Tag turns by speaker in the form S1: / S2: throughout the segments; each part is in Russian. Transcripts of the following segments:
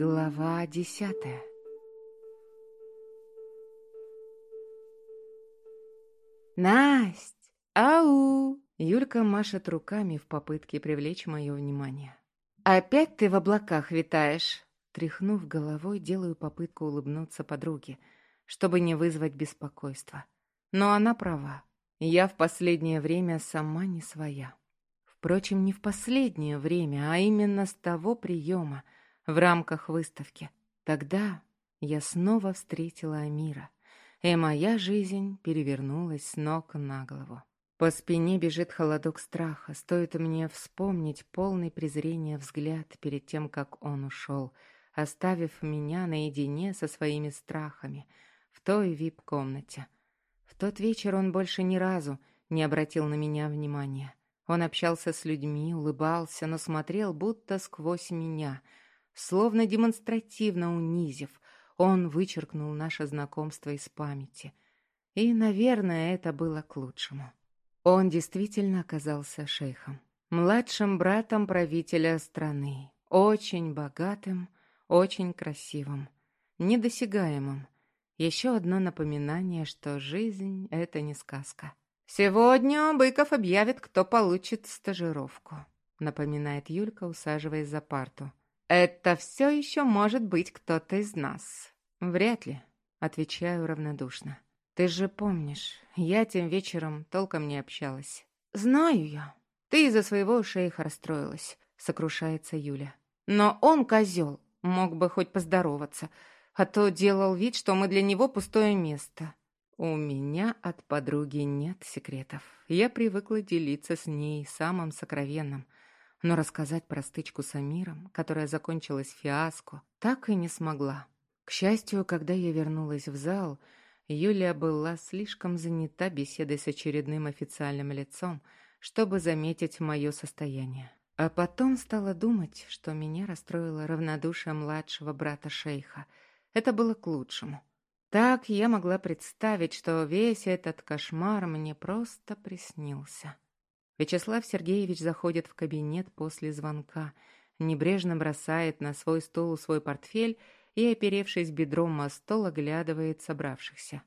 S1: Глава десятая «Насть! Ау!» Юлька машет руками в попытке привлечь мое внимание. «Опять ты в облаках витаешь?» Тряхнув головой, делаю попытку улыбнуться подруге, чтобы не вызвать беспокойства. Но она права. Я в последнее время сама не своя. Впрочем, не в последнее время, а именно с того приема в рамках выставки. Тогда я снова встретила Амира, и моя жизнь перевернулась с ног на голову. По спине бежит холодок страха, стоит мне вспомнить полный презрения взгляд перед тем, как он ушел, оставив меня наедине со своими страхами в той вип-комнате. В тот вечер он больше ни разу не обратил на меня внимания. Он общался с людьми, улыбался, но смотрел будто сквозь меня, словно демонстративно унизив. Он вычеркнул наше знакомство из памяти. И, наверное, это было к лучшему. Он действительно оказался шейхом, младшим братом правителя страны, очень богатым, очень красивым, недосягаемым. Еще одно напоминание, что жизнь — это не сказка. «Сегодня Быков объявит, кто получит стажировку», — напоминает Юлька, усаживаясь за парту. «Это все еще может быть кто-то из нас». «Вряд ли», — отвечаю равнодушно. «Ты же помнишь, я тем вечером толком не общалась». «Знаю я. Ты из-за своего шейха расстроилась», — сокрушается Юля. «Но он козел, мог бы хоть поздороваться, а то делал вид, что мы для него пустое место». У меня от подруги нет секретов. Я привыкла делиться с ней самым сокровенным. Но рассказать про стычку с Амиром, которая закончилась фиаско, так и не смогла. К счастью, когда я вернулась в зал, Юлия была слишком занята беседой с очередным официальным лицом, чтобы заметить мое состояние. А потом стала думать, что меня расстроило равнодушие младшего брата шейха. Это было к лучшему. Так я могла представить, что весь этот кошмар мне просто приснился. Вячеслав Сергеевич заходит в кабинет после звонка, небрежно бросает на свой стол свой портфель и, оперевшись бедром о стол, оглядывает собравшихся.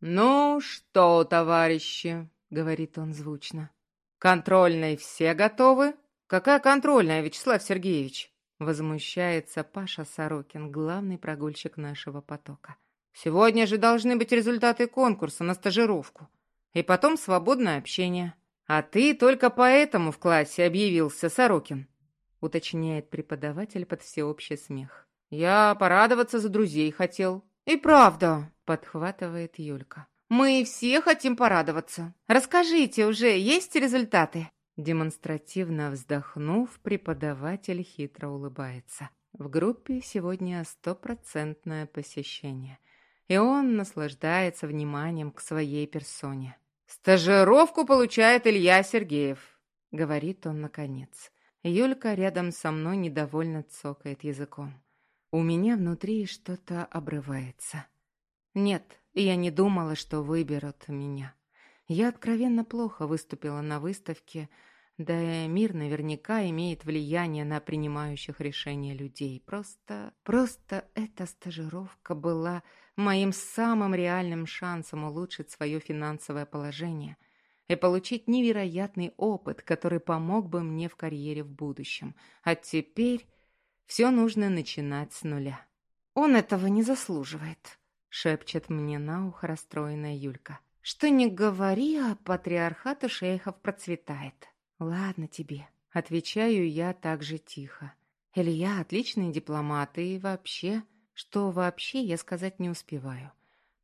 S1: «Ну что, товарищи?» — говорит он звучно. «Контрольной все готовы?» «Какая контрольная, Вячеслав Сергеевич?» Возмущается Паша Сорокин, главный прогульщик нашего потока. Сегодня же должны быть результаты конкурса на стажировку. И потом свободное общение. А ты только поэтому в классе объявился, Сорокин, уточняет преподаватель под всеобщий смех. Я порадоваться за друзей хотел. И правда, подхватывает Юлька. Мы все хотим порадоваться. Расскажите уже, есть результаты? Демонстративно вздохнув, преподаватель хитро улыбается. В группе сегодня стопроцентное посещение и он наслаждается вниманием к своей персоне. «Стажировку получает Илья Сергеев», — говорит он наконец. Юлька рядом со мной недовольно цокает языком. У меня внутри что-то обрывается. Нет, я не думала, что выберут меня. Я откровенно плохо выступила на выставке, да и мир наверняка имеет влияние на принимающих решения людей. Просто, просто эта стажировка была моим самым реальным шансом улучшить свое финансовое положение и получить невероятный опыт, который помог бы мне в карьере в будущем. А теперь все нужно начинать с нуля. «Он этого не заслуживает», — шепчет мне на ухо расстроенная Юлька. «Что не говори, а патриархат у шейхов процветает». «Ладно тебе», — отвечаю я так же тихо. «Илья отличный дипломат и вообще...» Что вообще я сказать не успеваю,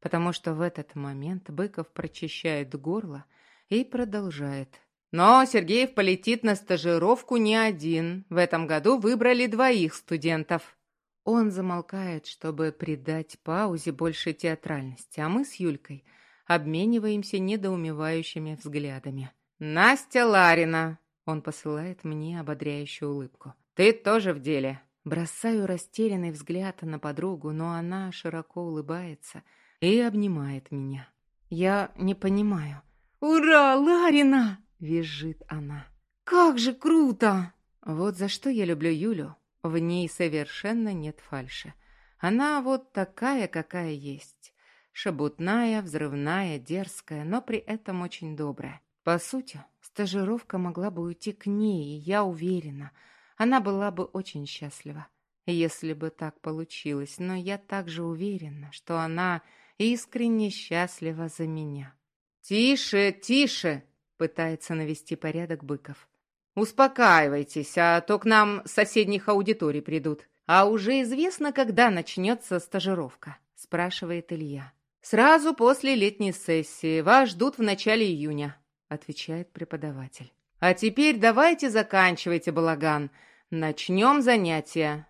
S1: потому что в этот момент Быков прочищает горло и продолжает. Но Сергеев полетит на стажировку не один. В этом году выбрали двоих студентов. Он замолкает, чтобы придать паузе больше театральности, а мы с Юлькой обмениваемся недоумевающими взглядами. «Настя Ларина!» Он посылает мне ободряющую улыбку. «Ты тоже в деле!» Бросаю растерянный взгляд на подругу, но она широко улыбается и обнимает меня. Я не понимаю. «Ура, Ларина!» — визжит она. «Как же круто!» Вот за что я люблю Юлю. В ней совершенно нет фальши. Она вот такая, какая есть. Шебутная, взрывная, дерзкая, но при этом очень добрая. По сути, стажировка могла бы уйти к ней, я уверена, она была бы очень счастлива, если бы так получилось, но я также уверена, что она искренне счастлива за меня. «Тише, тише!» — пытается навести порядок Быков. «Успокаивайтесь, а то к нам с соседних аудиторий придут. А уже известно, когда начнется стажировка?» — спрашивает Илья. «Сразу после летней сессии. Вас ждут в начале июня», — отвечает преподаватель. «А теперь давайте заканчивайте балаган. Начнем занятия».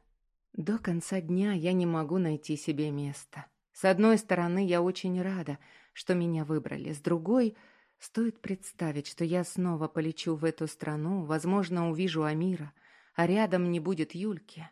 S1: До конца дня я не могу найти себе места. С одной стороны, я очень рада, что меня выбрали. С другой, стоит представить, что я снова полечу в эту страну, возможно, увижу Амира, а рядом не будет Юльки.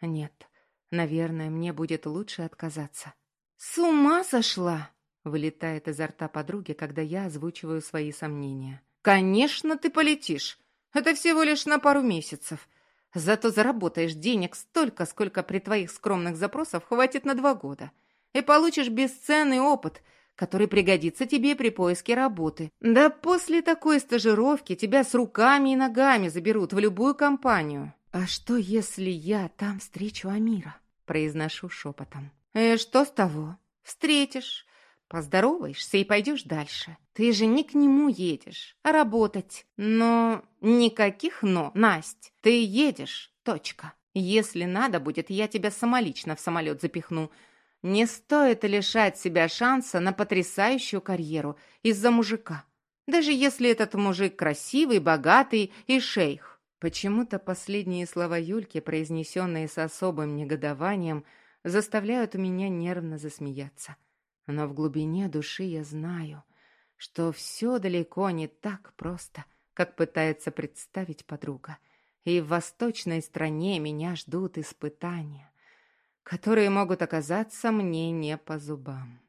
S1: Нет, наверное, мне будет лучше отказаться. «С ума сошла!» — вылетает изо рта подруги, когда я озвучиваю свои сомнения. «Конечно, ты полетишь. Это всего лишь на пару месяцев. Зато заработаешь денег столько, сколько при твоих скромных запросах хватит на два года. И получишь бесценный опыт, который пригодится тебе при поиске работы. Да после такой стажировки тебя с руками и ногами заберут в любую компанию». «А что, если я там встречу Амира?» — произношу шепотом. «И «Э, что с того? Встретишь, поздороваешься и пойдешь дальше. Ты же не к нему едешь, а работать. Но никаких «но», Насть. Ты едешь, точка. Если надо будет, я тебя самолично в самолет запихну. Не стоит лишать себя шанса на потрясающую карьеру из-за мужика. Даже если этот мужик красивый, богатый и шейх. Почему-то последние слова Юльки, произнесенные с особым негодованием, заставляют меня нервно засмеяться. Но в глубине души я знаю, что все далеко не так просто, как пытается представить подруга. И в восточной стране меня ждут испытания, которые могут оказаться мне не по зубам.